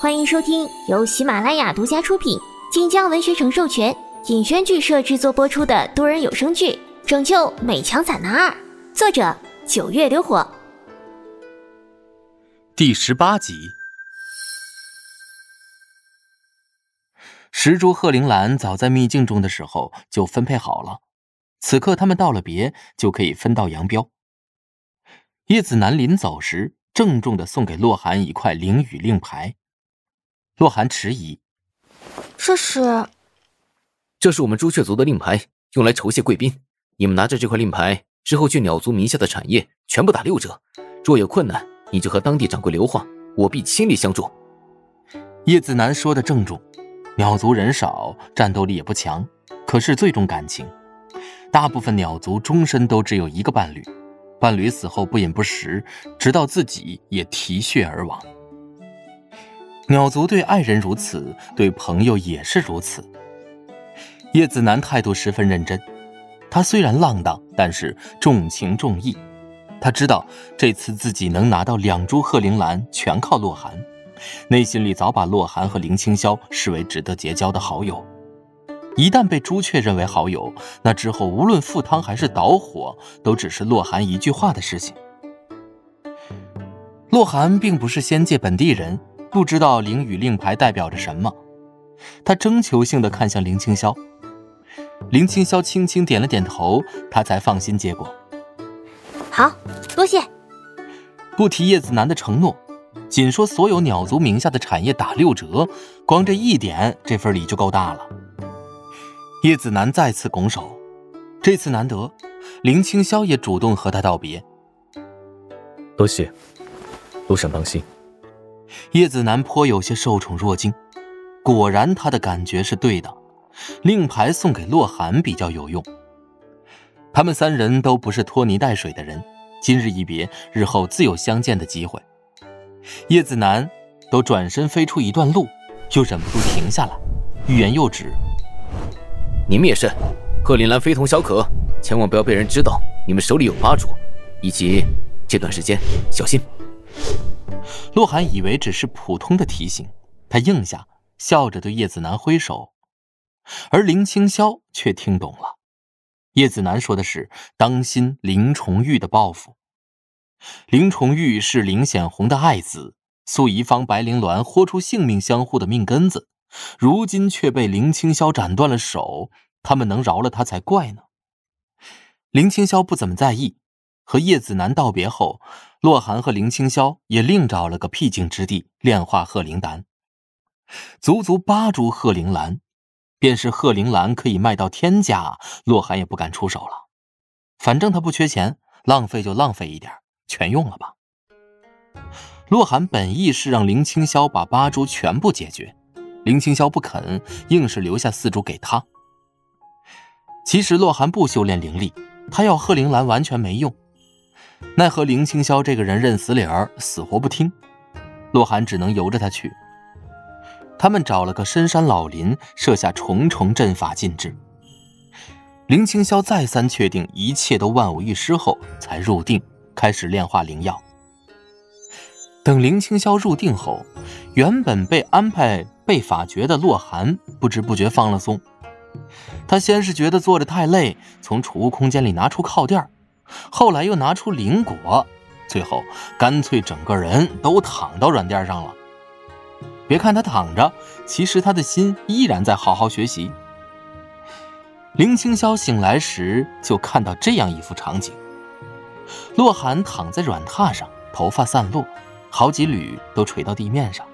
欢迎收听由喜马拉雅独家出品、晋江文学城授权、尹轩剧社制作播出的多人有声剧《拯救美强惨男二》，作者九月流火，第十八集。十株鹤铃兰早在秘境中的时候就分配好了，此刻他们道了别，就可以分道扬镳。叶子楠临走时，郑重的送给洛寒一块灵雨令牌。洛寒迟疑：“这是？这是我们朱雀族的令牌，用来酬谢贵宾。你们拿着这块令牌之后，去鸟族名下的产业全部打六折。若有困难，你就和当地掌柜刘话，我必倾力相助。”叶子楠说的郑重。鸟族人少，战斗力也不强，可是最重感情。大部分鸟族终身都只有一个伴侣，伴侣死后不饮不食，直到自己也啼血而亡。鸟族对爱人如此，对朋友也是如此。叶子楠态度十分认真，他虽然浪荡，但是重情重义。他知道这次自己能拿到两株鹤铃兰，全靠洛寒，内心里早把洛寒和林清霄视为值得结交的好友。一旦被朱雀认为好友，那之后无论赴汤还是蹈火，都只是洛寒一句话的事情。洛寒并不是仙界本地人。不知道灵雨令牌代表着什么，他征求性的看向林清霄，林清霄轻轻点了点头，他才放心接过。好多谢。不提叶子楠的承诺，仅说所有鸟族名下的产业打六折，光这一点，这份礼就够大了。叶子楠再次拱手，这次难得，林清霄也主动和他道别。多谢，路上当心。叶子楠颇有些受宠若惊，果然他的感觉是对的，令牌送给洛寒比较有用。他们三人都不是拖泥带水的人，今日一别，日后自有相见的机会。叶子楠都转身飞出一段路，又忍不住停下来，欲言又止。你们也是，贺林兰非同小可，千万不要被人知道你们手里有八主，以及这段时间小心。洛寒以为只是普通的提醒，他应下，笑着对叶子楠挥手，而林清霄却听懂了，叶子楠说的是当心林重玉的报复。林重玉是林显红的爱子，素仪方白灵鸾豁出性命相护的命根子，如今却被林清霄斩断了手，他们能饶了他才怪呢。林清霄不怎么在意。和叶子楠道别后，洛寒和林清霄也另找了个僻静之地炼化鹤灵丹。足足八株鹤铃兰，便是鹤铃兰可以卖到天价，洛寒也不敢出手了。反正他不缺钱，浪费就浪费一点，全用了吧。洛寒本意是让林清霄把八株全部解决，林清霄不肯，硬是留下四株给他。其实洛寒不修炼灵力，他要鹤铃兰完全没用。奈何林清霄这个人认死理儿，死活不听，洛寒只能由着他去。他们找了个深山老林，设下重重阵法禁制。林清霄再三确定一切都万无一失后，才入定，开始炼化灵药。等林清霄入定后，原本被安排背法诀的洛寒不知不觉放了松。他先是觉得坐着太累，从储物空间里拿出靠垫后来又拿出灵果，最后干脆整个人都躺到软垫上了。别看他躺着，其实他的心依然在好好学习。林清霄醒来时就看到这样一幅场景：洛寒躺在软榻上，头发散落，好几缕都垂到地面上。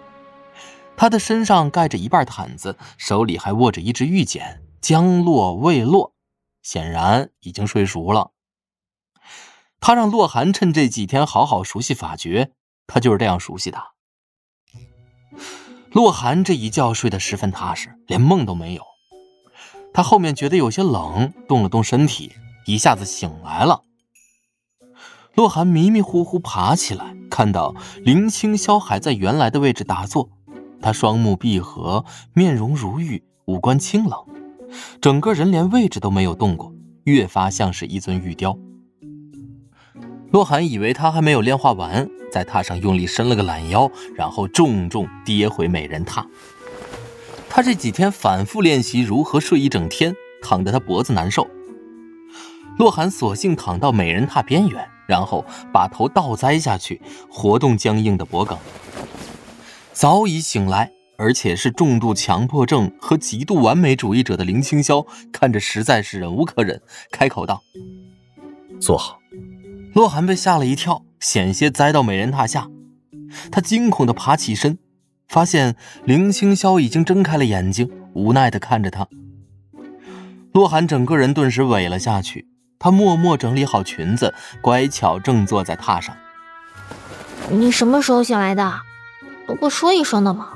他的身上盖着一半毯子，手里还握着一支玉简，将落未落，显然已经睡熟了。他让洛寒趁这几天好好熟悉法诀，他就是这样熟悉的。洛寒这一觉睡得十分踏实，连梦都没有。他后面觉得有些冷，动了动身体，一下子醒来了。洛寒迷迷糊糊爬起来，看到林清霄还在原来的位置打坐，他双目闭合，面容如玉，五官清冷，整个人连位置都没有动过，越发像是一尊玉雕。洛寒以为他还没有炼化完，在榻上用力伸了个懒腰，然后重重跌回美人榻。他这几天反复练习如何睡一整天，躺得他脖子难受。洛寒索性躺到美人榻边缘，然后把头倒栽下去，活动僵硬的脖颈。早已醒来，而且是重度强迫症和极度完美主义者的林青霄，看着实在是忍无可忍，开口道：“坐好。”洛寒被吓了一跳，险些栽到美人榻下。他惊恐地爬起身，发现林青霄已经睁开了眼睛，无奈地看着他。洛寒整个人顿时萎了下去。他默默整理好裙子，乖巧正坐在榻上。你什么时候醒来的？不过说一声的嘛。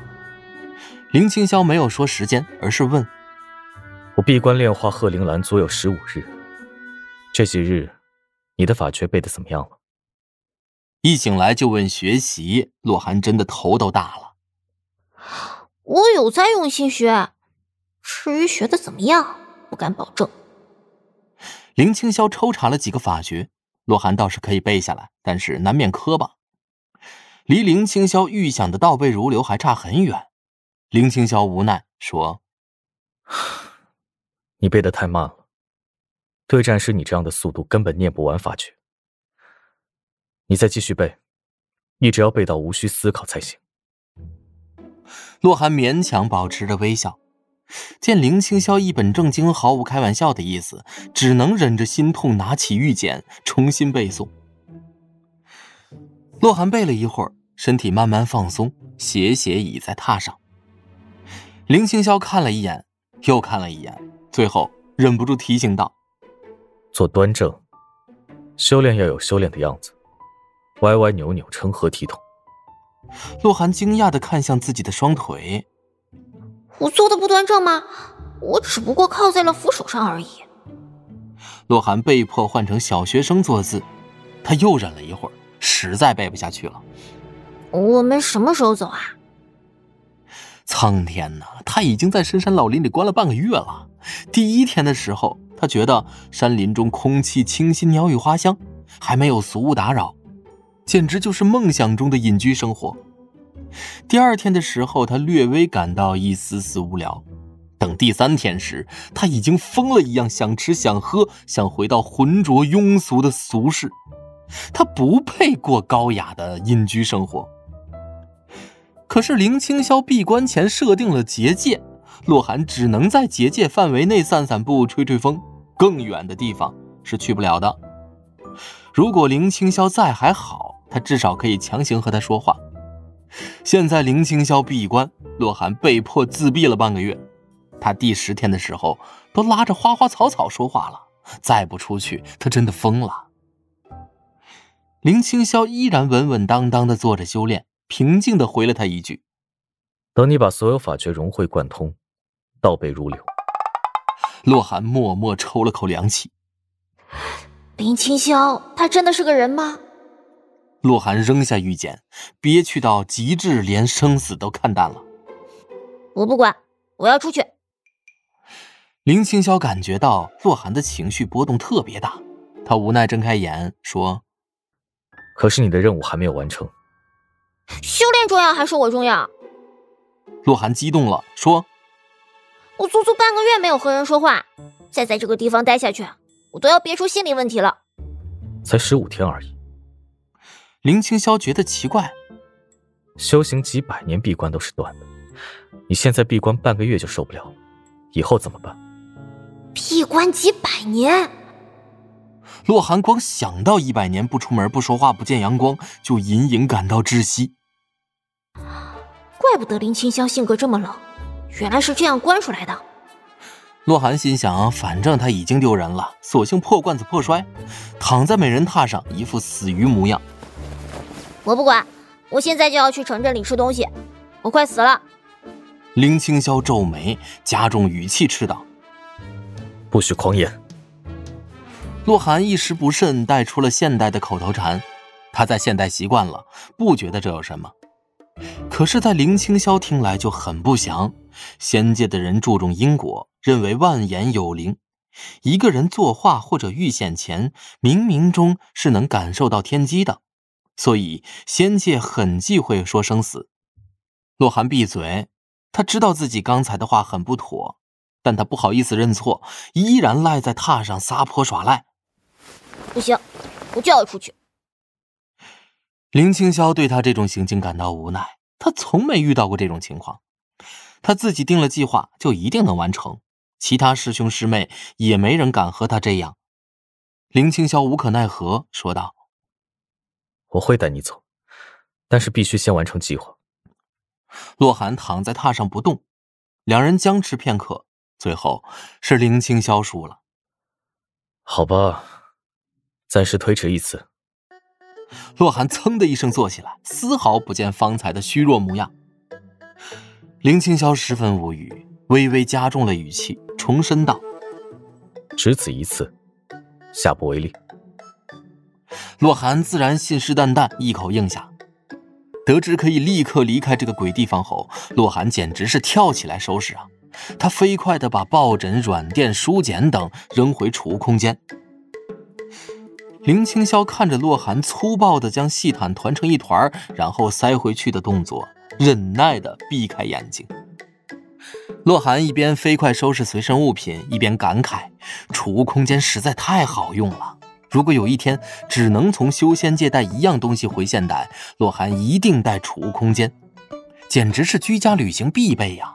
林青霄没有说时间，而是问：“我闭关炼化鹤铃兰足有十五日，这几日。”你的法诀背的怎么样了？一醒来就问学习，洛寒真的头都大了。我有在用心学，至于学的怎么样，不敢保证。林青霄抽查了几个法诀，洛寒倒是可以背下来，但是难免磕巴，离林青霄预想的倒背如流还差很远。林青霄无奈说：“你背的太慢了。”对战时，你这样的速度根本念不完法诀。你再继续背，一直要背到无需思考才行。洛寒勉强保持着微笑，见林青霄一本正经、毫无开玩笑的意思，只能忍着心痛，拿起玉简重新背诵。洛寒背了一会儿，身体慢慢放松，斜斜倚在榻上。林青霄看了一眼，又看了一眼，最后忍不住提醒道。坐端正，修炼要有修炼的样子，歪歪扭扭成何体统？洛寒惊讶的看向自己的双腿，我坐的不端正吗？我只不过靠在了扶手上而已。洛寒被迫换成小学生坐姿，他又忍了一会儿，实在背不下去了。我们什么时候走啊？苍天呐，他已经在深山老林里关了半个月了。第一天的时候。他觉得山林中空气清新，鸟语花香，还没有俗物打扰，简直就是梦想中的隐居生活。第二天的时候，他略微感到一丝丝无聊。等第三天时，他已经疯了一样想吃想喝，想回到浑浊庸俗的俗世。他不配过高雅的隐居生活。可是林清霄闭关前设定了结界，洛寒只能在结界范围内散散步、吹吹风。更远的地方是去不了的。如果林青霄在还好，他至少可以强行和他说话。现在林青霄闭关，洛寒被迫自闭了半个月。他第十天的时候都拉着花花草草说话了，再不出去，他真的疯了。林青霄依然稳稳当当的坐着修炼，平静的回了他一句：“等你把所有法诀融会贯通，倒背如流。”洛寒默默抽了口凉气。林清霄，他真的是个人吗？洛寒扔下玉简，憋屈到极致，连生死都看淡了。我不管，我要出去。林清霄感觉到洛寒的情绪波动特别大，他无奈睁开眼说：“可是你的任务还没有完成。修炼重要还是我重要？”洛寒激动了，说。我足足半个月没有和人说话，再在这个地方待下去，我都要憋出心理问题了。才十五天而已。林青霄觉得奇怪，修行几百年闭关都是断的，你现在闭关半个月就受不了，以后怎么办？闭关几百年，洛寒光想到一百年不出门、不说话、不见阳光，就隐隐感到窒息。怪不得林青霄性格这么冷。原来是这样关出来的。洛寒心想，反正他已经丢人了，索性破罐子破摔，躺在美人榻上，一副死鱼模样。我不管，我现在就要去城镇里吃东西，我快死了。林青霄皱眉，加重语气斥道：“不许狂言。”洛寒一时不慎带出了现代的口头禅，他在现代习惯了，不觉得这有什么。可是，在林青霄听来就很不祥。仙界的人注重因果，认为万言有灵，一个人作画或者遇险前，冥冥中是能感受到天机的，所以仙界很忌讳说生死。洛寒闭嘴，他知道自己刚才的话很不妥，但他不好意思认错，依然赖在榻上撒泼耍赖。不行，我就要出去。林青霄对他这种行径感到无奈，他从没遇到过这种情况。他自己定了计划，就一定能完成。其他师兄师妹也没人敢和他这样。林青霄无可奈何说道：“我会带你走，但是必须先完成计划。”洛寒躺在榻上不动，两人僵持片刻，最后是林青霄输了。好吧，暂时推迟一次。洛寒噌的一声坐起来，丝毫不见方才的虚弱模样。林青霄十分无语，微微加重了语气，重申道：“只此一次，下不为例。”洛寒自然信誓旦旦，一口应下。得知可以立刻离开这个鬼地方后，洛寒简直是跳起来收拾啊！他飞快地把抱枕、软垫、书简等扔回储物空间。林青霄看着洛寒粗暴地将细毯团成一团，然后塞回去的动作。忍耐的避开眼睛，洛寒一边飞快收拾随身物品，一边感慨：储物空间实在太好用了。如果有一天只能从修仙界带一样东西回现代，洛寒一定带储物空间，简直是居家旅行必备呀！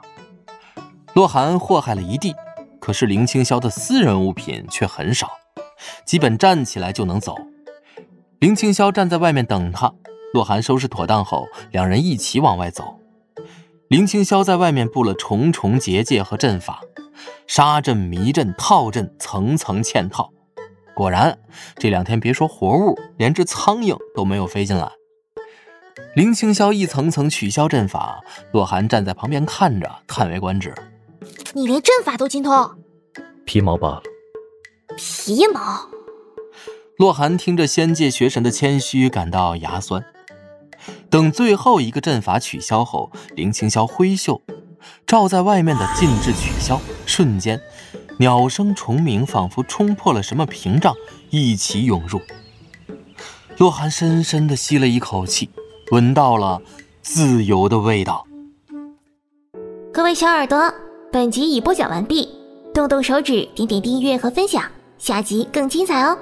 洛寒祸害了一地，可是林青霄的私人物品却很少，基本站起来就能走。林青霄站在外面等他。洛寒收拾妥当后，两人一起往外走。林清霄在外面布了重重结界和阵法，杀阵、迷阵、套阵，层层嵌套。果然，这两天别说活物，连只苍蝇都没有飞进来。林清霄一层层取消阵法，洛寒站在旁边看着，叹为观止。你连阵法都精通？皮毛罢了。皮毛？洛寒听着仙界学神的谦虚，感到牙酸。等最后一个阵法取消后，林青霄挥袖，罩在外面的禁制取消，瞬间，鸟声虫鸣，仿佛冲破了什么屏障，一起涌入。洛寒深深地吸了一口气，闻到了自由的味道。各位小耳朵，本集已播讲完毕，动动手指，点点订阅和分享，下集更精彩哦！